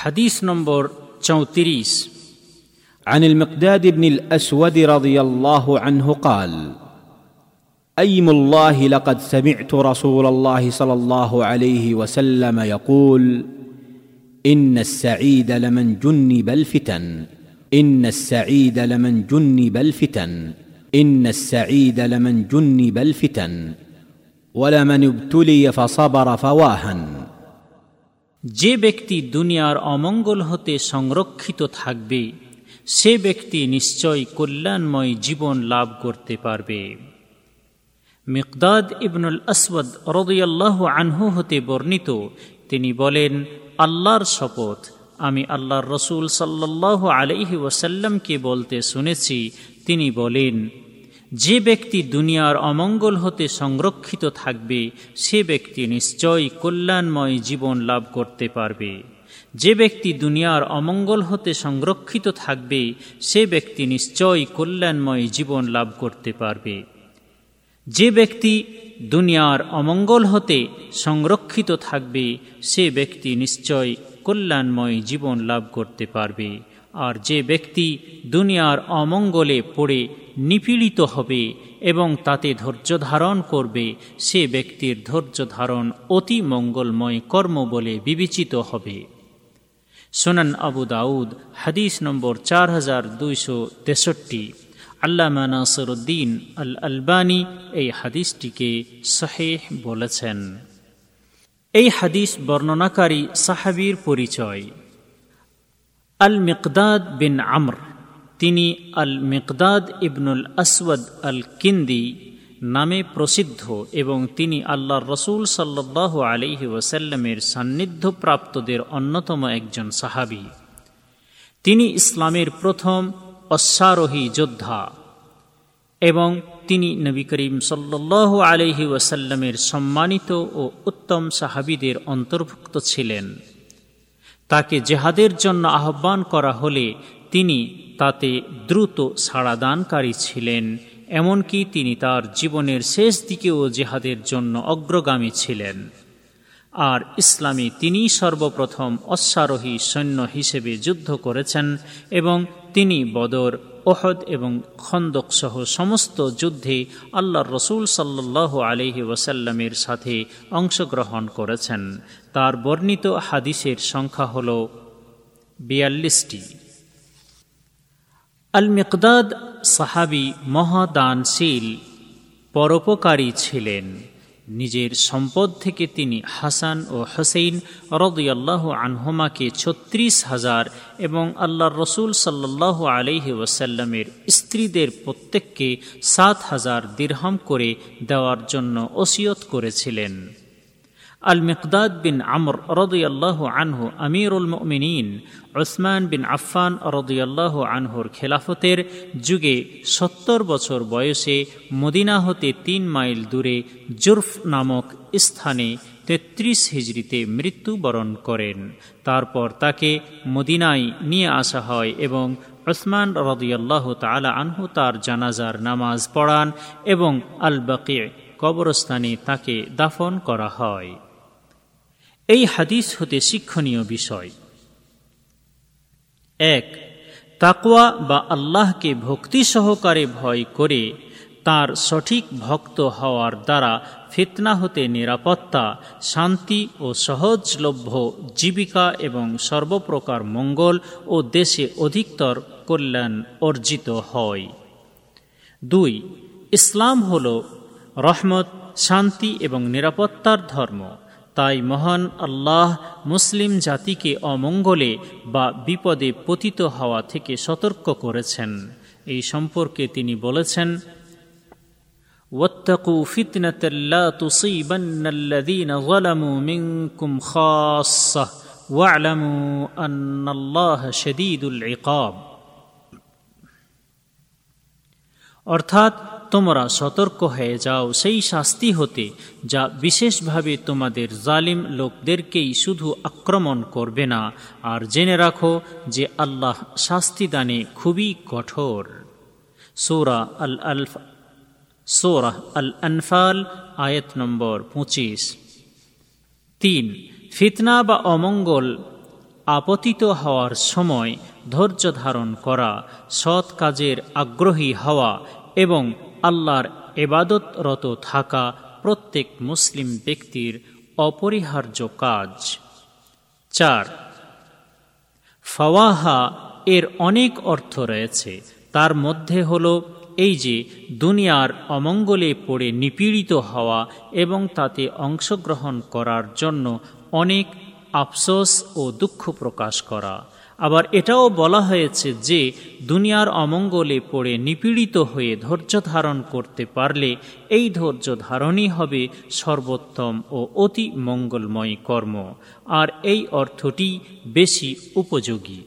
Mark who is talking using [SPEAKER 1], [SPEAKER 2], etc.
[SPEAKER 1] حديث نمبر 34
[SPEAKER 2] عن المقداد بن الأسود رضي الله عنه قال أيم الله لقد سمعت رسول الله صلى الله عليه وسلم يقول إن السعيد لمن جنب الفتن إن السعيد لمن جنب الفتن إن السعيد لمن جنب الفتن ولمن ابتلي فصبر فواهن.
[SPEAKER 1] যে ব্যক্তি দুনিয়ার অমঙ্গল হতে সংরক্ষিত থাকবে, সে ব্যক্তি নিশ্চয় কল্যাণময় জীবন লাভ করতে পারবে। মিকদাদ ইবনুল আসওয়াদ রদিয়াল্লাহ আনহু হতে বর্ণিত, তিনি বলেন, আল্লাহর শপথ, আমি আল্লাহর রসুল সাল্লাহ আলাইহি ওয়াসাল্লামকে বলতে শুনেছি, তিনি বলেন যে ব্যক্তি দুনিয়ার অমঙ্গল হতে সংরক্ষিত থাকবে, সে ব্যক্তি নিশ্চয়ই কল্যাণময় জীবন লাভ করতে পারবে। যে ব্যক্তি দুনিয়ার অমঙ্গল হতে সংরক্ষিত থাকবে, সে ব্যক্তি নিশ্চয়ই কল্যাণময় জীবন লাভ করতে পারবে। যে ব্যক্তি দুনিয়ার অমঙ্গল হতে সংরক্ষিত থাকবে, সে ব্যক্তি নিশ্চয় কল্যাণময় জীবন লাভ করতে পারবে। আর যে ব্যক্তি দুনিয়ার অমঙ্গলে পড়ে নিপীড়িত হবে এবং তাতে ধৈর্য ধারণ করবে, সে ব্যক্তির ধৈর্য ধারণ অতি মঙ্গলময় কর্ম বলে বিবেচিত হবে। সোনান আবু দাউদ, হাদিস নম্বর চার হাজার দুইশো তেষট্টি। আল্লামা নাসরুদ্দিন আল আলবানি এই হাদিসটিকে শাহেহ বলেছেন। এই হাদিস বর্ণনাকারী সাহাবির পরিচয়। আল মিকদাদ বিন আমর তিনি আল মেকদাদ ইবনুল আসওয়াদ আল কিন্দি নামে প্রসিদ্ধ এবং তিনি আল্লাহর রসুল সাল্লাহ আলিহি ওসাল্লামের সান্নিধ্যপ্রাপ্তদের অন্যতম একজন সাহাবি। তিনি ইসলামের প্রথম অশ্বারোহী যোদ্ধা এবং তিনি নবী করিম সাল্লাহ আলহি ওয়াসাল্লামের সম্মানিত ও উত্তম সাহাবিদের অন্তর্ভুক্ত ছিলেন। তাকে জেহাদের জন্য আহ্বান করা হলে তিনি তাতে দ্রুত সাড়াদানকারী ছিলেন, এমনকি তিনি তার জীবনের শেষ দিকেও জেহাদের জন্য অগ্রগামী ছিলেন। আর ইসলামী তিনি সর্বপ্রথম অশ্বারোহী সৈন্য হিসেবে যুদ্ধ করেছেন এবং তিনি বদর, ওহদ এবং খন্দক সহ সমস্ত যুদ্ধে আল্লাহ রসুল সাল্লাহ আলহি ওসাল্লামের সাথে অংশগ্রহণ করেছেন। তার বর্ণিত হাদিসের সংখ্যা হল বিয়াল্লিশটি। আল মিকদাদ সাহাবি মহাদানশীল, পরোপকারী ছিলেন। নিজের সম্পদ থেকে তিনি হাসান ও হোসেইন রদিয়াল্লাহ আনহুমাকে ছত্রিশ হাজার এবং আল্লাহর রসুল সাল্লাহ আলহি ওসাল্লামের স্ত্রীদের প্রত্যেককে সাত হাজার দীর্হাম করে দেওয়ার জন্য ওসিয়ত করেছিলেন। আল মিকদাদ বিন আমর রদিয়াল্লাহ আনহু, আমিরুল মিনীন ওসমান বিন আফফান রদিয়াল্লাহ আনহুর খেলাফতের যুগে সত্তর বছর বয়সে মদিনা হতে তিন মাইল দূরে জুরফ নামক স্থানে তেত্রিশ হিজড়িতে মৃত্যুবরণ করেন। তারপর তাকে মদিনায় নিয়ে আসা হয় এবং ওসমান রদিয়াল্লাহ তালা আনহু তার জানাজার নামাজ পড়ান এবং আল বাকি কবরস্থানে তাকে দাফন করা হয়। এই হাদিস হতে শিক্ষণীয় বিষয়। এক, তাকওয়া বা আল্লাহকে ভক্তি সহকারে ভয় করে তার সঠিক ভক্ত হওয়ার দ্বারা ফিতনা হতে নিরাপত্তা, শান্তি ও সহজলভ্য জীবিকা এবং সর্বপ্রকার মঙ্গল ও দেশে অধিকতর কল্যাণ অর্জিত হয়। দুই, ইসলাম হল রহমত, শান্তি এবং নিরাপত্তার ধর্ম। তাই মহান আল্লাহ মুসলিম জাতিকে অমঙ্গলে বা বিপদে পতিত হওয়া থেকে সতর্ক করেছেন এই সম্পর্কে তিনি বলেছেন واتقوا فتنة لا تصيبن الذين ظلموا منكم خاصة واعلموا أن الله شديد العقاب অর্থাৎ তোমরা সতর্ক হয়ে যাও সেই শাস্তি হতে, যা বিশেষভাবে তোমাদের জালিম লোকদেরকেই শুধু আক্রমণ করবে না। আর জেনে রাখো যে আল্লাহ শাস্তিদানে খুবই কঠোর। সোরা আল আলফ সোরাহ আল আনফাল, আয়াত নম্বর পঁচিশ। তিন, ফিতনা বা অমঙ্গল আপতিত হওয়ার সময় ধৈর্য ধারণ করা, সৎ কাজের আগ্রহী হওয়া এবং আল্লাহর এবাদতরত থাকা প্রত্যেক মুসলিম ব্যক্তির অপরিহার্য কাজ। চার, ফওয়াহা এর অনেক অর্থ রয়েছে। তার মধ্যে হল এই যে, দুনিয়ার অমঙ্গলে পড়ে নিপীড়িত হওয়া এবং তাতে অংশগ্রহণ করার জন্য অনেক আফসোস ও দুঃখ প্রকাশ করা। আবার এটাও বলা হয়েছে যে, দুনিয়ার অমঙ্গলে পড়ে নিপীড়িত হয়ে ধৈর্য ধারণ করতে পারলে এই ধৈর্য ধারণই হবে সর্বোত্তম ও অতি মঙ্গলময় কর্ম। আর এই অর্থটি বেশি উপযোগী।